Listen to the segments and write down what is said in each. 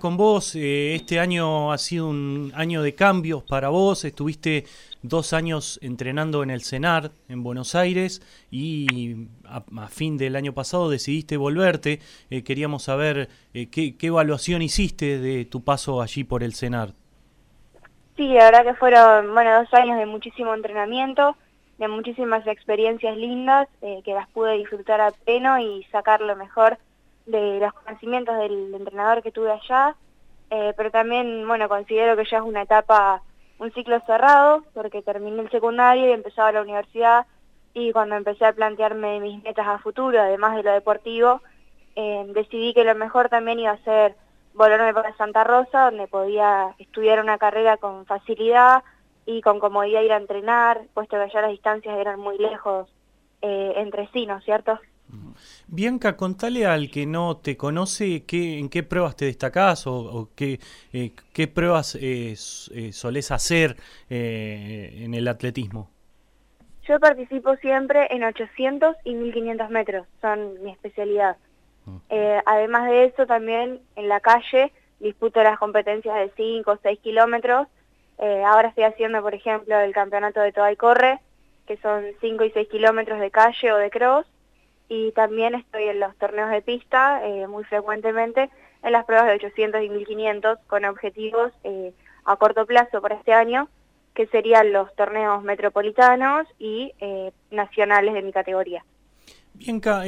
con vos. Eh, este año ha sido un año de cambios para vos. Estuviste dos años entrenando en el CENAR en Buenos Aires y a, fin del año pasado decidiste volverte. Eh, queríamos saber eh, qué, evaluación hiciste de tu paso allí por el CENAR. Sí, la verdad que fueron bueno, dos años de muchísimo entrenamiento, de muchísimas experiencias lindas que las pude disfrutar a pleno y sacar lo mejor de los conocimientos del entrenador que tuve allá, eh, pero también, bueno, considero que ya es una etapa, un ciclo cerrado, porque terminé el secundario y empezaba la universidad, y cuando empecé a plantearme mis metas a futuro, además de lo deportivo, eh, decidí que lo mejor también iba a ser volverme para Santa Rosa, donde podía estudiar una carrera con facilidad y con comodidad ir a entrenar, puesto que ya las distancias eran muy lejos eh, entre sí, ¿no es cierto? Bianca, contale al que no te conoce qué, en qué pruebas te destacás o, qué, eh, qué, pruebas eh, eh, solés hacer en el atletismo. Yo participo siempre en 800 y 1500 metros, son mi especialidad. además de eso, también en la calle disputo las competencias de 5 o 6 kilómetros. ahora estoy haciendo, por ejemplo, el campeonato de Toda y Corre, que son 5 y 6 kilómetros de calle o de cross y también estoy en los torneos de pista eh, muy frecuentemente en las pruebas de 800 y 1500 con objetivos eh, a corto plazo para este año que serían los torneos metropolitanos y eh, nacionales de mi categoría. Bianca,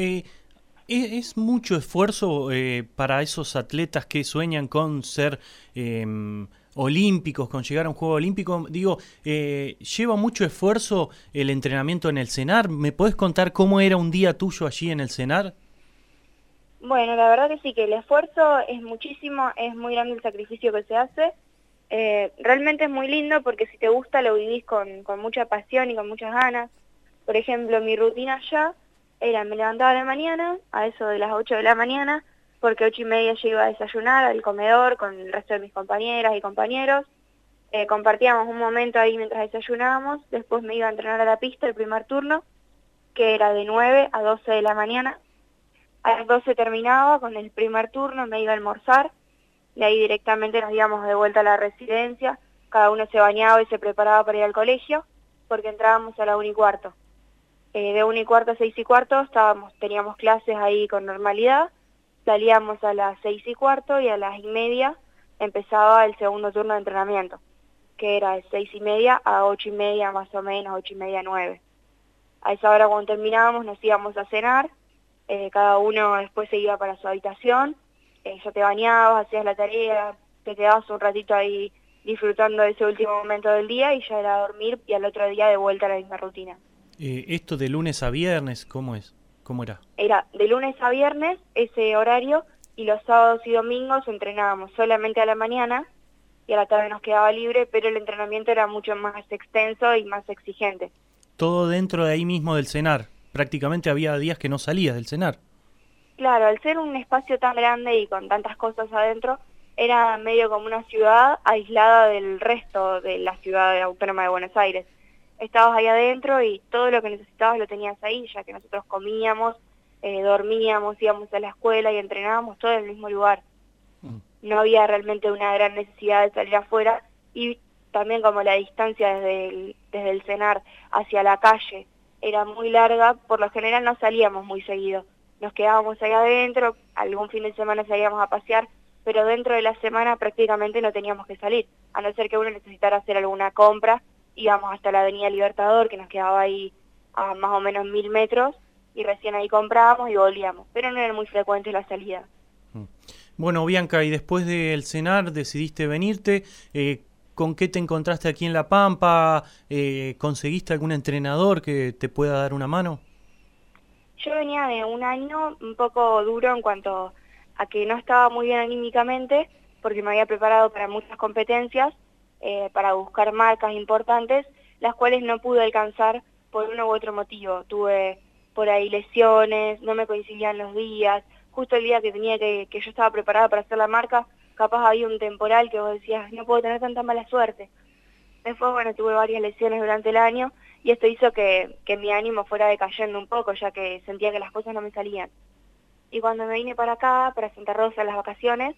¿es mucho esfuerzo para esos atletas que sueñan con ser em, olímpicos, con llegar a un juego olímpico, digo, eh, ¿lleva mucho esfuerzo el entrenamiento en el CENAR? ¿Me podés contar cómo era un día tuyo allí en el CENAR? Bueno, la verdad que sí, que el esfuerzo es muchísimo, es muy grande el sacrificio que se hace. Eh, realmente es muy lindo porque si te gusta lo vivís con, con mucha pasión y con muchas ganas. Por ejemplo, mi rutina allá era, me levantaba a la mañana, a eso de las 8 de la mañana, porque ocho y media yo iba a desayunar al comedor con el resto de mis compañeras y compañeros. Eh, compartíamos un momento ahí mientras desayunábamos, después me iba a entrenar a la pista el primer turno, que era de 9 a 12 de la mañana. A las 12 terminaba con el primer turno, me iba a almorzar, y ahí directamente nos íbamos de vuelta a la residencia, cada uno se bañaba y se preparaba para ir al colegio, porque entrábamos a la 1 y cuarto. Eh, de 1 y cuarto a 6 y cuarto estábamos, teníamos clases ahí con normalidad, salíamos a las seis y cuarto y a las y media empezaba el segundo turno de entrenamiento, que era de seis y media a ocho y media más o menos, ocho y media, nueve. A esa hora cuando terminábamos nos íbamos a cenar, eh, cada uno después se iba para su habitación, eh, ya te bañabas, hacías la tarea, te quedabas un ratito ahí disfrutando de ese último momento del día y ya era dormir y al otro día de vuelta a la misma rutina. Eh, ¿Esto de lunes a viernes cómo es? ¿Cómo era? Era de lunes a viernes ese horario y los sábados y domingos entrenábamos solamente a la mañana y a la tarde nos quedaba libre, pero el entrenamiento era mucho más extenso y más exigente. Todo dentro de ahí mismo del cenar. Prácticamente había días que no salías del cenar. Claro, al ser un espacio tan grande y con tantas cosas adentro, era medio como una ciudad aislada del resto de la ciudad autónoma de Buenos Aires estabas ahí adentro y todo lo que necesitabas lo tenías ahí, ya que nosotros comíamos, eh, dormíamos, íbamos a la escuela y entrenábamos todo en el mismo lugar. Mm. No había realmente una gran necesidad de salir afuera y también como la distancia desde el, desde el cenar hacia la calle era muy larga, por lo general no salíamos muy seguido. Nos quedábamos ahí adentro, algún fin de semana salíamos a pasear, pero dentro de la semana prácticamente no teníamos que salir, a no ser que uno necesitara hacer alguna compra íbamos hasta la avenida Libertador, que nos quedaba ahí a más o menos mil metros, y recién ahí comprábamos y volvíamos, pero no era muy frecuente la salida. Mm. Bueno, Bianca, y después del cenar decidiste venirte, eh, ¿con qué te encontraste aquí en La Pampa? Eh, ¿Conseguiste algún entrenador que te pueda dar una mano? Yo venía de un año un poco duro en cuanto a que no estaba muy bien anímicamente, porque me había preparado para muchas competencias, eh, para buscar marcas importantes, las cuales no pude alcanzar por uno u otro motivo. Tuve por ahí lesiones, no me coincidían los días, justo el día que tenía que, que yo estaba preparada para hacer la marca, capaz había un temporal que vos decías, no puedo tener tanta mala suerte. Después, bueno, tuve varias lesiones durante el año y esto hizo que, que mi ánimo fuera decayendo un poco, ya que sentía que las cosas no me salían. Y cuando me vine para acá, para Santa Rosa, las vacaciones,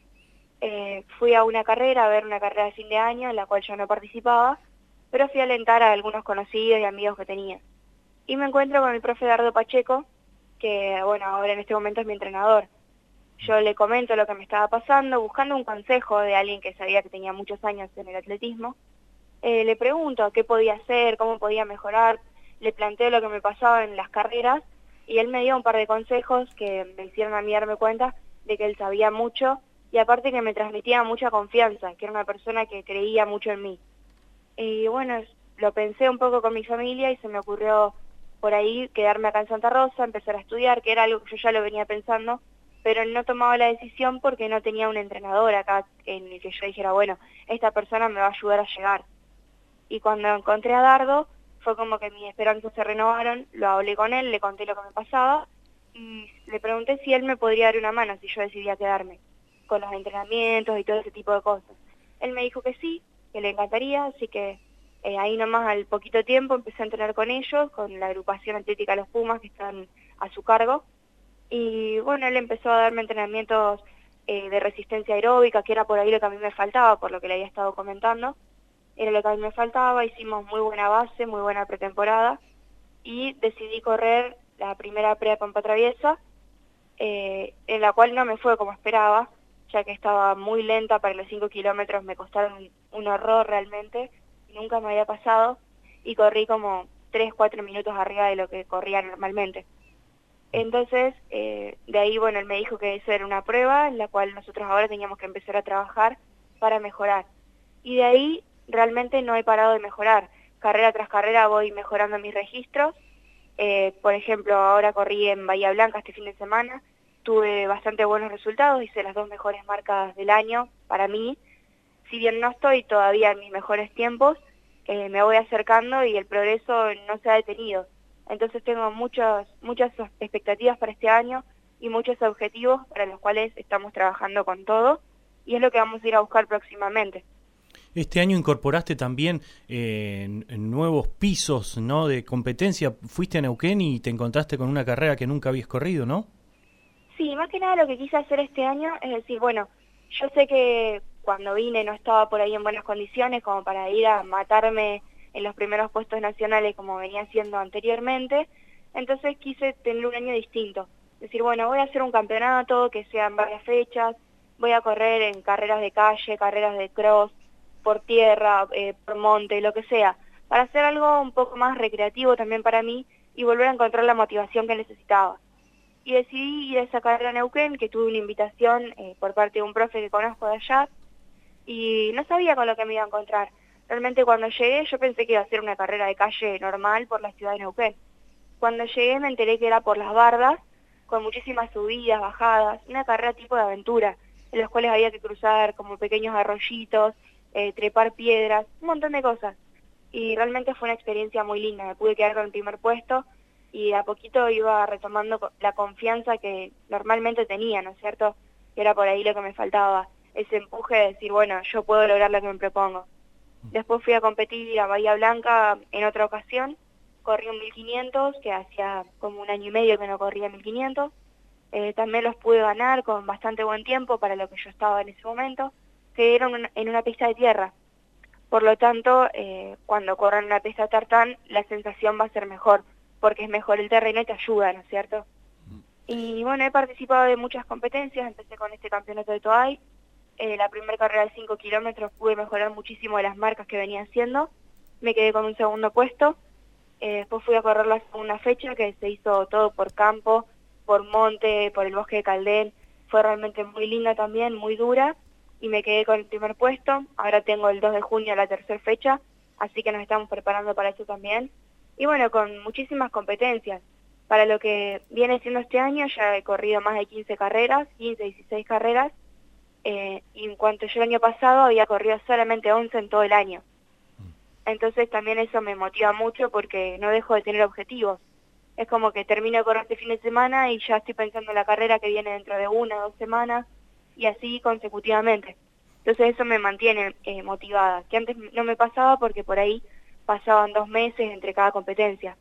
eh, fui a una carrera, a ver una carrera de fin de año en la cual yo no participaba, pero fui a alentar a algunos conocidos y amigos que tenía. Y me encuentro con el profe Dardo Pacheco, que bueno, ahora en este momento es mi entrenador. Yo le comento lo que me estaba pasando, buscando un consejo de alguien que sabía que tenía muchos años en el atletismo. Eh, le pregunto qué podía hacer, cómo podía mejorar, le planteo lo que me pasaba en las carreras y él me dio un par de consejos que me hicieron a mí darme cuenta de que él sabía mucho y aparte que me transmitía mucha confianza, que era una persona que creía mucho en mí. Y bueno, lo pensé un poco con mi familia y se me ocurrió por ahí quedarme acá en Santa Rosa, empezar a estudiar, que era algo que yo ya lo venía pensando, pero no tomaba la decisión porque no tenía un entrenador acá en el que yo dijera, bueno, esta persona me va a ayudar a llegar. Y cuando encontré a Dardo, fue como que mis esperanzas se renovaron, lo hablé con él, le conté lo que me pasaba y le pregunté si él me podría dar una mano si yo decidía quedarme con los entrenamientos y todo ese tipo de cosas. Él me dijo que sí, que le encantaría, así que eh, ahí nomás al poquito tiempo empecé a entrenar con ellos, con la agrupación atlética Los Pumas que están a su cargo y bueno, él empezó a darme entrenamientos eh, de resistencia aeróbica, que era por ahí lo que a mí me faltaba, por lo que le había estado comentando. Era lo que a mí me faltaba, hicimos muy buena base, muy buena pretemporada y decidí correr la primera prea Pampa Traviesa, eh, en la cual no me fue como esperaba, ya que estaba muy lenta para los 5 kilómetros, me costaron un horror realmente, nunca me había pasado y corrí como 3, 4 minutos arriba de lo que corría normalmente. Entonces, eh, de ahí, bueno, él me dijo que eso era una prueba en la cual nosotros ahora teníamos que empezar a trabajar para mejorar. Y de ahí realmente no he parado de mejorar. Carrera tras carrera voy mejorando mis registros. Eh, por ejemplo, ahora corrí en Bahía Blanca este fin de semana. Tuve bastante buenos resultados, hice las dos mejores marcas del año para mí. Si bien no estoy todavía en mis mejores tiempos, eh, me voy acercando y el progreso no se ha detenido. Entonces tengo muchas, muchas expectativas para este año y muchos objetivos para los cuales estamos trabajando con todo y es lo que vamos a ir a buscar próximamente. Este año incorporaste también eh, nuevos pisos ¿no? de competencia. Fuiste a Neuquén y te encontraste con una carrera que nunca habías corrido, ¿no? Sí, más que nada lo que quise hacer este año es decir, bueno, yo sé que cuando vine no estaba por ahí en buenas condiciones como para ir a matarme en los primeros puestos nacionales como venía haciendo anteriormente, entonces quise tener un año distinto. Decir, bueno, voy a hacer un campeonato que sean varias fechas, voy a correr en carreras de calle, carreras de cross, por tierra, eh, por monte, lo que sea, para hacer algo un poco más recreativo también para mí y volver a encontrar la motivación que necesitaba. Y decidí ir a esa carrera a Neuquén, que tuve una invitación eh, por parte de un profe que conozco de allá, y no sabía con lo que me iba a encontrar. Realmente cuando llegué yo pensé que iba a ser una carrera de calle normal por la ciudad de Neuquén. Cuando llegué me enteré que era por las bardas, con muchísimas subidas, bajadas, una carrera tipo de aventura, en los cuales había que cruzar como pequeños arroyitos, eh, trepar piedras, un montón de cosas. Y realmente fue una experiencia muy linda, me pude quedar con el primer puesto y a poquito iba retomando la confianza que normalmente tenía, ¿no es cierto? Que era por ahí lo que me faltaba, ese empuje de decir, bueno, yo puedo lograr lo que me propongo. Después fui a competir a Bahía Blanca en otra ocasión, corrí un 1500, que hacía como un año y medio que no corría 1500. Eh, también los pude ganar con bastante buen tiempo para lo que yo estaba en ese momento, que era en una pista de tierra. Por lo tanto, eh, cuando corran una pista tartán, la sensación va a ser mejor, porque es mejor el terreno y te ayuda, ¿no es cierto? Y bueno, he participado de muchas competencias, empecé con este campeonato de Toay, eh, la primera carrera de 5 kilómetros pude mejorar muchísimo las marcas que venía haciendo. Me quedé con un segundo puesto. Eh, después fui a correr la segunda fecha, que se hizo todo por campo, por monte, por el bosque de Caldén. Fue realmente muy linda también, muy dura. Y me quedé con el primer puesto. Ahora tengo el 2 de junio la tercera fecha, así que nos estamos preparando para eso también. Y bueno, con muchísimas competencias. Para lo que viene siendo este año ya he corrido más de 15 carreras, 15, 16 carreras eh, y en cuanto yo el año pasado había corrido solamente 11 en todo el año. Entonces también eso me motiva mucho porque no dejo de tener objetivos. Es como que termino de correr este fin de semana y ya estoy pensando en la carrera que viene dentro de una o dos semanas y así consecutivamente. Entonces eso me mantiene eh, motivada, que antes no me pasaba porque por ahí pasaban dos meses entre cada competencia.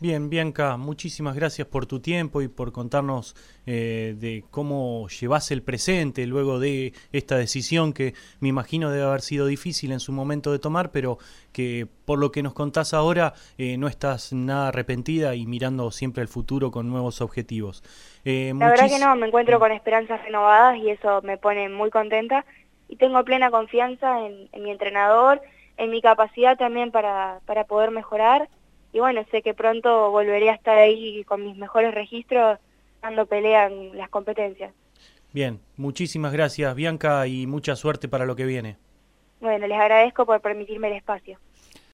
Bien, Bianca, muchísimas gracias por tu tiempo y por contarnos eh, de cómo llevas el presente luego de esta decisión que me imagino debe haber sido difícil en su momento de tomar, pero que por lo que nos contás ahora eh, no estás nada arrepentida y mirando siempre el futuro con nuevos objetivos. Eh, La verdad que no, me encuentro con esperanzas renovadas y eso me pone muy contenta y tengo plena confianza en, en mi entrenador, en mi capacidad también para, para poder mejorar y bueno, sé que pronto volveré a estar ahí con mis mejores registros dando pelea en las competencias. Bien, muchísimas gracias Bianca y mucha suerte para lo que viene. Bueno, les agradezco por permitirme el espacio.